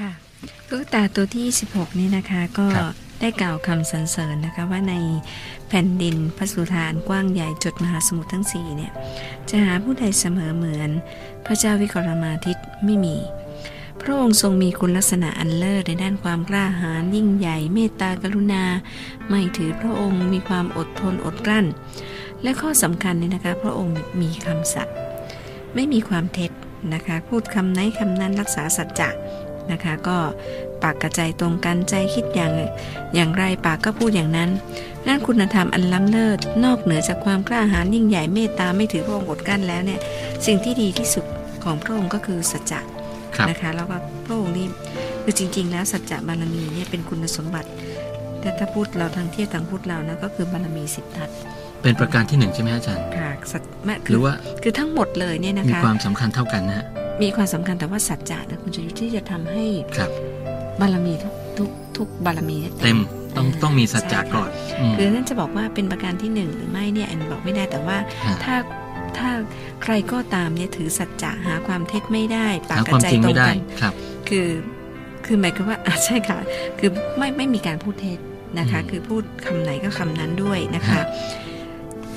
ค่ะลูกตาตัวที่ 16 นี้นะคะก็ครับได้กล่าวคำสรรเสริญนะคะว่าในแผ่นดินพระสุธานกว้างใหญ่จดมหาสมุทรทั้งสี่เนี่ยจะหาผู้ใดเสมอเหมือนพระเจ้าวิกรมาทิตไม่มี พระองค์ทรงมีคุณลักษณะอันเลิศในด้านความกล้าหาญยิ่งใหญ่เมตตากรุณา ไม่ถือพระองค์มีความอดทนอดกลั้น และข้อสำคัญเนี่ยนะคะ พระองค์มีคำสัตย์ไม่มีความเท็จนะคะ พูดคำไหนคำนั้นรักษาสัจจะ นะคะ ก็ปากกระใจตรงกันใจคิดอย่างอย่างไรปากก็พูดอย่างนั้นนั่นคุณธรรมอันล้ำเลิศนอกเหนือจากความกล้าหาญยิ่งใหญ่เมตตาไม่ถือพระองค์อดกลั้นแล้วเนี่ยสิ่งที่ดีที่สุดของพระองค์ก็คือสัจจะครับนะคะแล้วก็พระองค์นี่คือจริง ๆ แล้วสัจจะบารมีเนี่ยเป็นคุณสมบัติแต่ถ้าพูดเราทางเทียบทางพูดเรานะก็คือบารมีสิบทัศน์เป็นประการที่หนึ่งใช่ไหมอาจารย์ค่ะสัจไม่หคืรือว่าคือทั้งหมดเลยเนี่ยนะมีคะความสำคัญเท่ากันนะฮะ มีความสำคัญแต่ว่าสัจจะนะคุณจะยุทธที่จะทำให้ครับบารมีทุกทุกทุกบารมีนี่ยเต็มต้องอ่าต้องมีสัจจะใช่ค่ะก่อนอืมคือนั่นจะบอกว่าเป็นประการที่หนึ่งหรือไม่เนี่ยอันบอกไม่ได้แต่ว่าฮะถ้าถ้าใครก็ตามเนี่ยถือสัจจะหาความเท็จไม่ได้ปากหากกควาระมใจจริงตรไม่งได้กันครับ คือคือหมายความว่าอะใช่ค่ะ คือไม่ไม่มีการพูดเท็จนะคะอืมคือพูดคำไหนก็คำนั้นด้วยนะคะฮะ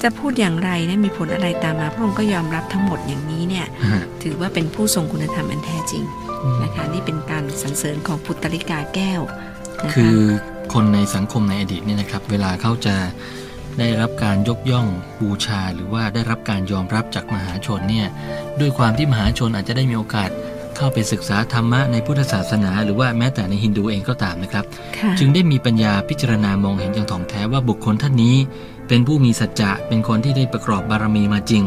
จะพูดอย่างไรนะมีผลอะไรตามมา พระองค์ก็ยอมรับทั้งหมดอย่างนี้เนี่ยฮะถือว่าเป็นผู้ทรงคุณธรรมอันแท้จริงอืมนะคะนี่เป็นการสรรเสริญของพุทธลิกาแก้วนะคะคือคนในสังคมในอดีตเนี่ยนะครับ เวลาเขาจะได้รับการยกย่องบูชา หรือว่าได้รับการยอมรับจากมหาชนเนี่ยด้วยความที่มหาชนอาจจะได้มีโอกาสเข้าไปศึกษาธรรมะในพุทธศาสนา หรือว่าแม้แต่ในฮินดูเองก็ตามนะครับค่ะจึงได้มีปัญญาพิจารณามองเห็นอย่างถ่องแท้ว่าบุคคลท่านนี้ เป็นผู้มีสัจจะเป็นคนที่ได้ประกอบบารมีมาจริง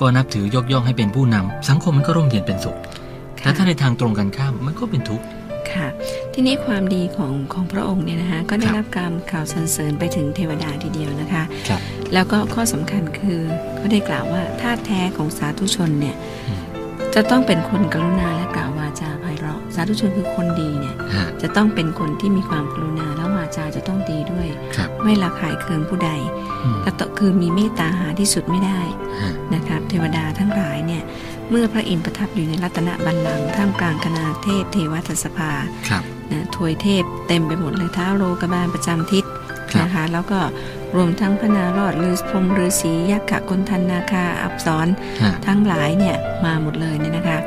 ก็นับถือยกย่องให้เป็นผู้นำสังคมมันก็ร่มเย็นเป็นสุขแต่ถ้าในทางตรงกันข้ามมันก็เป็นทุกข์ค่ะทีนี้ความดีของของพระองค์เนี่ยนะคะก็ได้ครับรับการข่าวสรรเสริญไปถึงเทวดาทีเดียวนะคะครับแล้วก็ข้อสำคัญคือเขาได้กล่าวว่าธาตุแท้ของสาธุชนเนี่ยอืมจะต้องเป็นคนกรุณาและกล่าววาจาไพเราะ สาธุชนคือคนดีเนี่ยฮะจะต้องเป็นคนที่มีความกรุณาและวา จาจะต้องดีด้วยครับไม่ละขายเคืองผู้ใดอืมและต่อคือมีเมตตาหาที่สุดไม่ได้ฮะนะครับ เทวดาทั้งหลายเนี่ยเมื่อพระอินทร์ประทับอยู่ในรัตนบัลลังก์ท่ามกลางคณาเทพเทวทัสภาครับนะถวยเทพเต็มไปหมดเลยท้าวโลกบาลประจำทิศครับนะคะแล้วก็รวมทั้งพระนารอดฤาษีพรหมฤาษียักษ์ขะกนทันนาคาอับสรฮะทั้งหลายเนี่ยมาหมดเลยเนี่ยนะคะ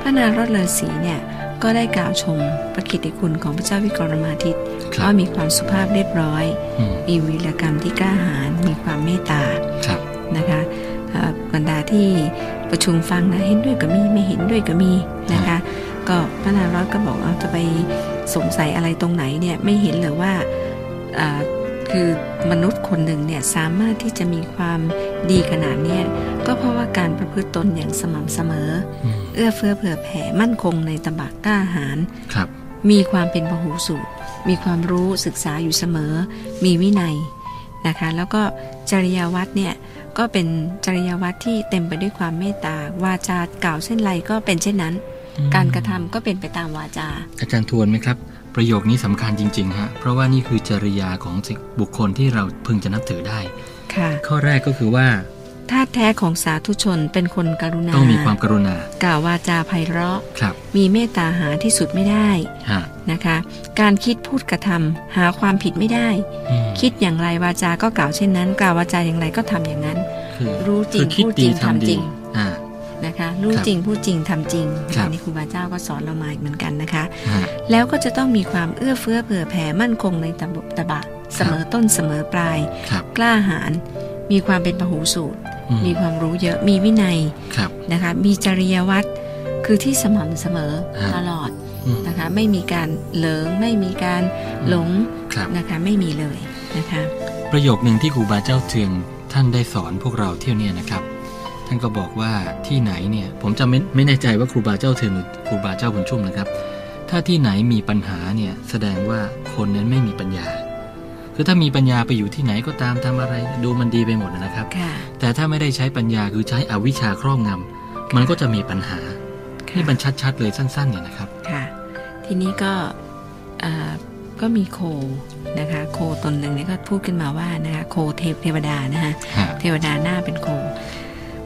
พระนารอดฤาษีเนี่ย ก็ได้กล่าวชมพระกิตติคุณของพระเจ้าวิกรมาทิตย์ครับว่ามีความสุภาพเรียบร้อยอืมมีวีรกรรมที่กล้าหาญมีความเมตตาครับนะคะเอ่อบรรดาที่ประชุมฟังนะเห็นด้วยก็มีไม่เห็นด้วยก็มีนะคะ ก็พระนารอดก็บอกเอาจะไปสงสัยอะไรตรงไหนเนี่ยไม่เห็นเลยว่าอ่าคือ มนุษย์คนหนึ่งเนี่ยสามารถที่จะมีความดีขนาดเนี้ยก็เพราะว่าการประพฤติตนอย่างสม่ำเสมออืมเอื้อเฟื้อเผื่อแผ่มั่นคงในตบะกล้าหาญครับ มีความเป็นพหูสูตรมีความรู้ศึกษาอยู่เสมอ มีวินัยนะคะ แล้วก็จริยวัตรเนี่ยก็เป็นจริยวัตรที่เต็มไปด้วยความเมตตาวาจากล่าวเช่นไรก็เป็นเช่นนั้นอืมการกระทำก็เป็นไปตามวาจา อาจารย์ทวนไหมครับ ประโยคนี้สำคัญจริงๆฮะเพราะว่านี่คือจริยาของสิ่งบุคคลที่เราพึงจะนับถือได้ค่ะ ข้อแรกก็คือว่าธาตุแท้ของสาธุชนเป็นคนกรุณา ต้องมีความกรุณา กล่าววาจาไพเราะครับมีเมตตาหาที่สุดไม่ได้ฮะนะคะ การคิดพูดกระทำหาความผิดไม่ได้อืมคิดอย่างไรวาจาก็กล่าวเช่นนั้น กล่าววาจาอย่างไรก็ทำอย่างนั้นคือรู้จริงคือคิดพูดจริงดีทำจริงอ่า นะคะรู้ครับจริงพูดจริงทำจริงครับอันนี้ครูบาเจ้าก็สอนเรามาอีกเหมือนกันนะคะฮะแล้วก็จะต้องมีความเอื้อเฟื้อเผื่อแผ่มั่นคงในตบตบะ เสมอต้นเสมอปลายครับกล้าหาญมีความเป็นพหูสูตรอืมมีความรู้เยอะมีวินัยครับนะคะ มีจริยวัตรคือที่สม่ำเสมอฮะตลอดอืมนะคะไม่มีการเหลิงไม่มีการหลงครับนะคะไม่มีเลยนะคะ ประโยคหนึ่งที่ครูบาเจ้าเทืองท่านได้สอนพวกเราเที่ยวเนี่ยนะครับ ท่านก็บอกว่าที่ไหนเนี่ยผมจะไม่ไม่แน่ใจว่าครูบาเจ้าเทืองหรือครูบาเจ้าบุญชุ่มนะครับ ถ้าที่ไหนมีปัญหาเนี่ยแสดงว่าคนนั้นไม่มีปัญญา คือถ้ามีปัญญาไปอยู่ที่ไหนก็ตามทำอะไร ดูมันดีไปหมดนะครับค่ะแต่ถ้าไม่ได้ใช้ปัญญาคือใช้อวิชชาครอบงำมันก็จะมีปัญหานี่มันชัดๆเลยสั้นๆเนี่ยนะครับค่ะทีนี้ก็อ่าก็มีโคนะคะโคตนหนึ่งเนี่ยก็พูดขึ้นมาว่านะคะโคเทพเทวดานะคะฮะเทวดาหน้าเป็นโคโ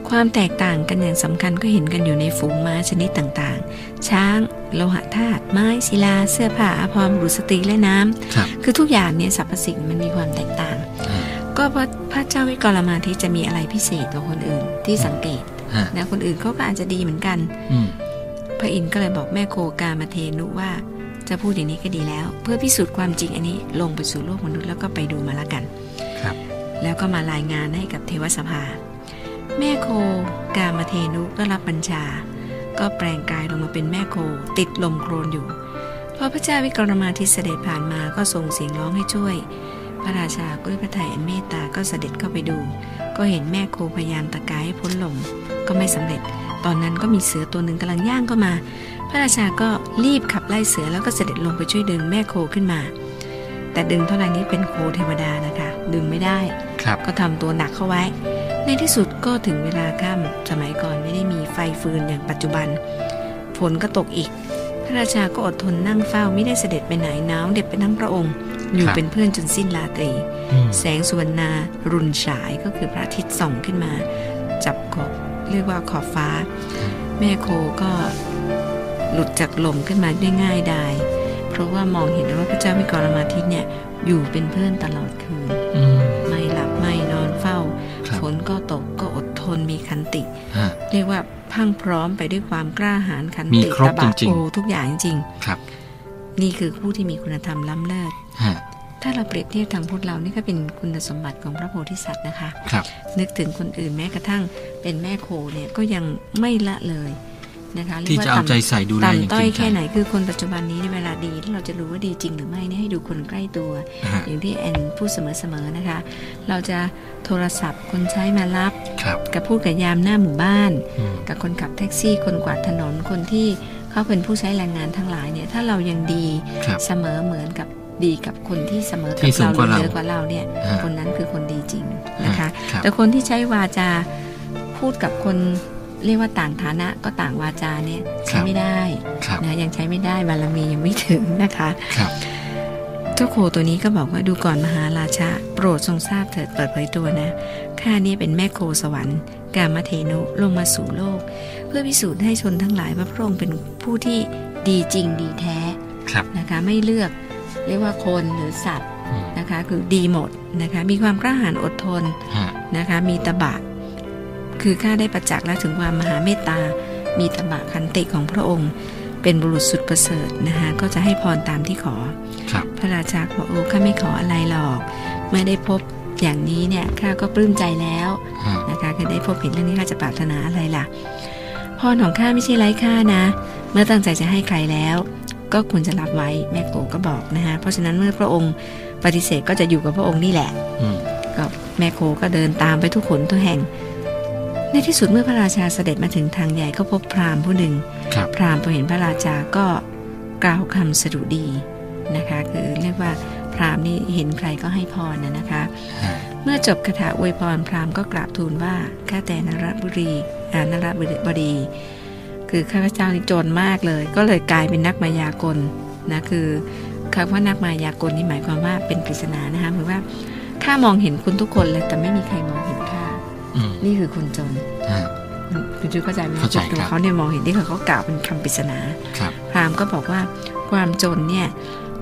คความแตกต่างกันอย่างสำคัญก็เห็นกันอยู่ในฝูงม้าชนิดต่างๆ ช้าง โลหะธาตุ ไม้ศิลา เสื้อผ้าอาภรณ์บุรุษสตรีและน้ำครับคือทุกอย่างเนี่ยสรรพสิ่งมันมีความแตกต่างอ่าก็เพราะพระเจ้าวิกรมาธิจะมีอะไรพิเศษกว่าคนอื่นที่สังเกตฮะนะคนอื่นเขาก็อาจจะดีเหมือนกันอืมพระอินทร์ก็เลยบอกแม่โคกามาเทนุว่าจะพูดอย่างนี้ก็ดีแล้ว เพื่อพิสูจน์ความจริงอันนี้ลงไปสู่โลกมนุษย์แล้วก็ไปดูมาละกัน ครับ แล้วก็มารายงานให้กับเทวสภา แม่โค กามาเทนุก็รับบัญชา ก็แปลงกายลงมาเป็นแม่โค ติดลมโครนอยู่ พอพระเจ้าวิกรมาทิตเสด็จผ่านมาก็ส่งเสียงร้องให้ช่วย พระราชาก็ด้วยพระทัยอันเมตตาก็เสด็จเข้าไปดู ก็เห็นแม่โคพยายามตะกายให้พ้นลมก็ไม่สำเร็จ ตอนนั้นก็มีเสือตัวหนึ่งกำลังย่างเข้ามา พระราชาก็รีบขับไล่เสือแล้วก็เสด็จลงไปช่วยดึงแม่โคขึ้นมา แต่ดึงเท่าไหร่นี้เป็นโคเทวดานะคะ ดึงไม่ได้ครับก็ทำตัวหนักเข้าไว้ ในที่สุดก็ถึงเวลาค่ำสมัยก่อนไม่ได้มีไฟฟืนอย่างปัจจุบัน ฝนก็ตกอีก พระราชาก็อดทนนั่งเฝ้าไม่ได้เสด็จไปไหนหนาวเด็ดไปทั้งพระองค์ อยู่เป็นเพื่อนจนสิ้นราตรีอืมแสงสุวรรณารุนฉายก็คือพระอาทิตย์ส่องขึ้นมา จับขอบเรียกว่าขอบฟ้า แม่โคก็หลุดจากลมขึ้นมาได้ง่ายดายเพราะว่ามองเห็นว่าพระเจ้าวิกรมาทิตย์เนี่ยอยู่เป็นเพื่อนตลอดคืน นก็ตกก็อดทนมีขันติฮะเรียกว่าพรั่งพร้อมไปด้วยความกล้าหาญขันมีติครบตบะจริงๆโอทุกอย่างจริงครับๆนี่คือผู้ที่มีคุณธรรมล้ำเลิศฮะถ้าเราเปรียบเทียบทางพุทธเรานี่ก็เป็นคุณสมบัติของพระโพธิสัตว์นะคะครับนึกถึงคนอื่นแม้กระทั่งเป็นแม่โคเนี่ยก็ยังไม่ละเลย นะคะรียที่กว่จะเอาใจใส่ดูแลอย่างต่ำต้จอริยงจัแค่งไหนคือคนปัจจุบันนี้ในเวลาดีที่เราจะรู้ว่าดีจริงหรือไม่เนี่ยให้ดูคนใกล้ตัวฮะอย่างที่แอนพูดเสมอๆนะคะ เราจะโทรศัพท์คนใช้มารับครับกับพูดกับยามหน้าหมู่บ้านอืมกับคนขับแท็กซี่ คนกวาดถนนคนที่เขาเป็นผู้ใช้แรงงานทั้งหลายเนี่ยถ้าเรายังดีครับเสมอเหมือนกับดีกับคนที่เสมอที่กับสูงเราหกว่าเรารือเหนือกว่าเราเนี่ยฮะคนนั้นคือคนดีจริงนะคะครับแต่คนที่ใช้วาจาพูดกับคน เรียกว่าต่างฐานะก็ต่างวาจาเนี่ยใช้ไม่ได้ครับนะยังใช้ไม่ได้บารมียังไม่ถึงนะคะครับเจ้าโคตัวนี้ก็บอกว่าดูก่อนมหาราชาโปรดทรงทราบเถิดเปิดเผยตัวนะข้าเนี่ยเป็นแม่โคสวรรค์กามเทนุลงมาสู่โลก เพื่อพิสูจน์ให้ชนทั้งหลายว่าพระองค์เป็นผู้ที่ดีจริงดีแท้ครับนะคะไม่เลือกเรียกว่าคนหรือสัตว์อืมนะคะคือดีหมดนะคะมีความกล้าหาญอดทนฮะนะคะมีตบะ คือข้าได้ประจักษ์แล้วถึงความมหาเมตตา มีตบะคันติของพระองค์ เป็นบุรุษสุดประเสริฐนะคะก็จะให้พรตามที่ขอครับพระราชาก็บอกโอ้ข้าไม่ขออะไรหรอก เมื่อได้พบอย่างนี้เนี่ยข้าก็ปลื้มใจแล้วฮะนะคะคือได้พบเห็นเรื่องนี้ข้าจะปรารถนาอะไรล่ะพรของข้าไม่ใช่ไร้ค่านะ เมื่อตั้งใจจะให้ใครแล้ว ก็ควรจะรับไว้แม่โกก็บอกนะคะเพราะฉะนั้นเมื่อพระองค์ปฏิเสธก็จะอยู่กับพระองค์นี่แหละอืมก็แม่โคก็เดินตามไปทุกขนทุกแห่ง ในที่สุดเมื่อพระราชาเสด็จมาถึงทางใหญ่ก็พบพราหมณ์ผู้หนึ่งครับพราหมณ์พอเห็นพระราชาก็กล่าวคำสดุดีนะคะคือเรียกว่าพราหมณ์นี่เห็นใครก็ให้พรนะนะคะฮะเมื่อจบคาถาอวยพรพราหมณ์ก็กราบทูลว่าข้าแต่นรบุรีอ่านรบดี คือข้าพเจ้านี่จนมากเลย ก็เลยกลายเป็นนักมายากลนะคือคำว่านักมายากลนี่หมายความว่าเป็นปริศนานะคะหรือว่าข้ามองเห็นคุณทุกคนเลยแต่ไม่มีใครมองเห็นข้าอืม นี่คือคนจนฮะคุณจูเข้าใจไหมเข้าใจตัวครับเขาเนี่ยมองเห็นที่เขาเขากล่าวเป็นคำปริศนาครับพราหมณ์ก็บอกว่าความจนเนี่ย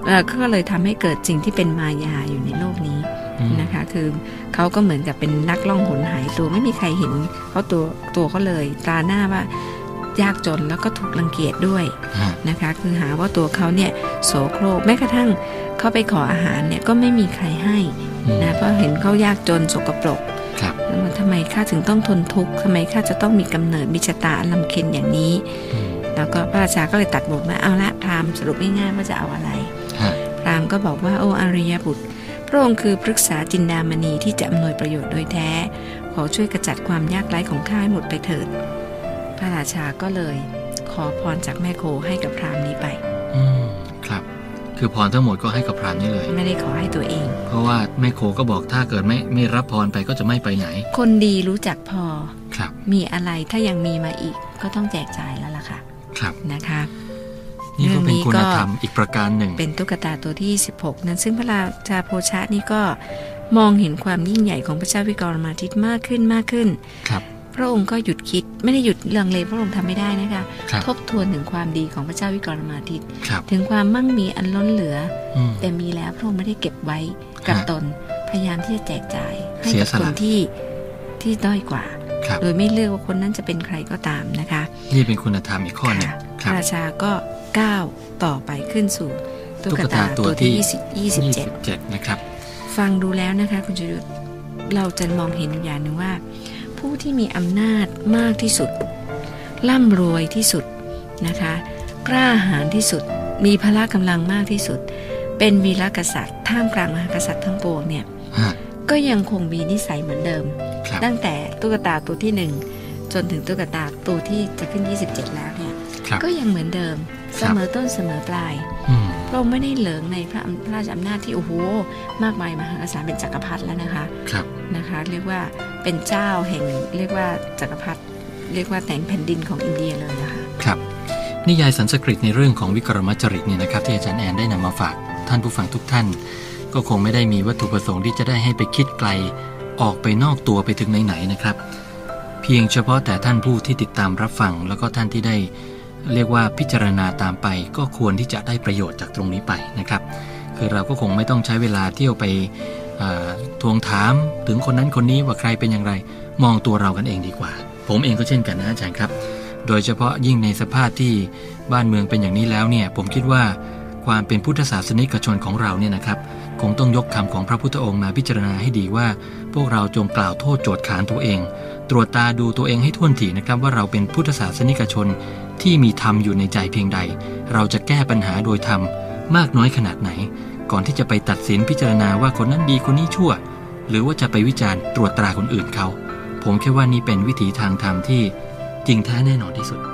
เอ่อก็เลยทำให้เกิดสิ่งที่เป็นมายาอยู่ในโลกนี้อืมนะคะ คือเขาก็เหมือนกับเป็นนักล่องหนหายตัวไม่มีใครเห็นเขาตัวตัวเขาเลยตราหน้าว่ายากจนแล้วก็ถูกรังเกียจด้วยฮะนะคะ คือหาว่าตัวเขาเนี่ยโสโครกแม้กระทั่งเขาไปขออาหารเนี่ยก็ไม่มีใครให้อืมนะเพราะเห็นเขายากจนสกปรก ครับแล้วมันทำไมข้าถึงต้องทนทุกข์ทำไมข้าจะต้องมีกำเนิดมิชะตาอันลำเค็ญอย่างนี้อืมแล้วก็พระราชาก็เลยตัดบทมาเอาละพราหมณ์สรุปง่ายๆว่าจะเอาอะไรฮะพราหมณ์ก็บอกว่าโอ้อริยบุตร พระองค์คือปรึกษาจินดามณีที่จะอำนวยประโยชน์โดยแท้ ขอช่วยกระจัดความยากไร้ของข้าให้หมดไปเถิด พระราชาก็เลย ขอพรจากแม่โคให้กับพราหมณ์นี้ไป อืม ครับคือพรทั้งหมดก็ให้กับพรามนี่เลย ไม่ได้ขอให้ตัวเอง เพราะว่าแม่โคก็บอกถ้าเกิดไม่ไม่รับพรไปก็จะไม่ไปไหน คนดีรู้จักพอ ครับ มีอะไรถ้ายังมีมาอีกก็ต้องแจกจ่ายแล้วล่ะค่ะ ครับนะคะ นี่ก็เป็นเรื่องนี้คุก็ณธรรมอีกประการหนึ่ง เป็นตุ๊กตาตัวที่ 16 นั้นซึ่งพระราชาโพชะนี่ก็มองเห็นความยิ่งใหญ่ของพระเจ้าวิกรมาทิตมากขึ้นมากขึ้น ครับ พระองค์ก็หยุดคิดไม่ได้หยุดเรื่องเลพระองค์ทำไม่ได้นะคะครับทบทวนถึงความดีของพระเจ้าวิกรมาทิตย์ครับถึงความมั่งมีอันล้นเหลืออืมแต่มีแล้วพระองค์ไม่ได้เก็บไว้กับฮะตนพยายามที่จะแจกจ่ายให้เสียกับสคละนที่ที่ด้อยกว่าครับโดยไม่เลือกว่าคนนั้นจะเป็นใครก็ตามนะคะ นี่เป็นคุณธรรมอีกข้อหนึ่งค่ะครับราชาก็ก้าวต่อไปขึ้นสู่ตุ๊ตุ๊กกตาตาตัตัววที่ที่20 27 27 นะครับ ฟังดูแล้วนะคะ คุณชยุทธเราจะมองเห็นอยู่อย่างหนึ่งว่า ผู้ที่มีอำนาจมากที่สุด ร่ำรวยที่สุดนะคะ กล้าหาญที่สุด มีพละกำลังมากที่สุด เป็นวีรกษัตริย์ท่ามกลางมหากษัตริย์ทั้งปวงเนี่ยฮะก็ยังคงมีนิสัยเหมือนเดิมครับตั้งแต่ตุ๊กตาตัวที่หนึ่งจนถึงตุ๊กตาตัวที่จะขึ้น 27 แล้วเนี่ยครับก็ยังเหมือนเดิมค เสรับมอต้นเสมอปลายอืมพระองค์ไม่ได้เหลิงในพระอำพระราชอำนาจที่โอ้โหมากมายมหากษัตริย์เป็นจักรพรรดิแล้วนะคะครับนะคะ เรียกว่าเป็นเจ้าแห่งเรียกว่าจักรพรรดิเรียกว่าแต่งแผ่นดินของอินเดียเลยนะคะครับนิยายสันสกฤตในเรื่องของวิกรมจริตเนี่ยนะครับ ที่อาจารย์แอนได้นำมาฝากท่านผู้ฟังทุกท่าน ก็คงไม่ได้มีวัตถุประสงค์ที่จะได้ให้ไปคิดไกลออกไปนอกตัวไปถึงไหนๆนะครับ เพียงเฉพาะแต่ท่านผู้ที่ติดตามรับฟัง แล้วก็ท่านที่ได้ เรียกว่าพิจารณาตามไปก็ควรที่จะได้ประโยชน์จากตรงนี้ไปนะครับ คือเราก็คงไม่ต้องใช้เวลาเที่ยวไปทวงถามถึงคนนั้นคนนี้ว่าใครเป็นอย่างไร มองตัวเรากันเองดีกว่า ผมเองก็เช่นกันนะอาจารย์ครับ โดยเฉพาะยิ่งในสภาพที่บ้านเมืองเป็นอย่างนี้แล้วเนี่ยผมคิดว่าความเป็นพุทธศาสนิกชนของเราเนี่ยนะครับ คงต้องยกคำของพระพุทธองค์มาพิจารณาให้ดีว่า พวกเราจงกล่าวโทษโจทย์ขานตัวเอง ตรวจตาดูตัวเองให้ท่วนถี่นะครับว่าเราเป็นพุทธศาสนิกชนที่มีธรรมอยู่ในใจเพียงใด เราจะแก้ปัญหาโดยธรรมมากน้อยขนาดไหน ก่อนที่จะไปตัดสินพิจารณาว่าคนนั้นดีคนนี้ชั่ว หรือว่าจะไปวิจารณ์ตรวจตราคนอื่นเขา ผมแคิดว่านี่เป็นวิถีทางธรรมที่จริงแท้แน่นอนที่สุด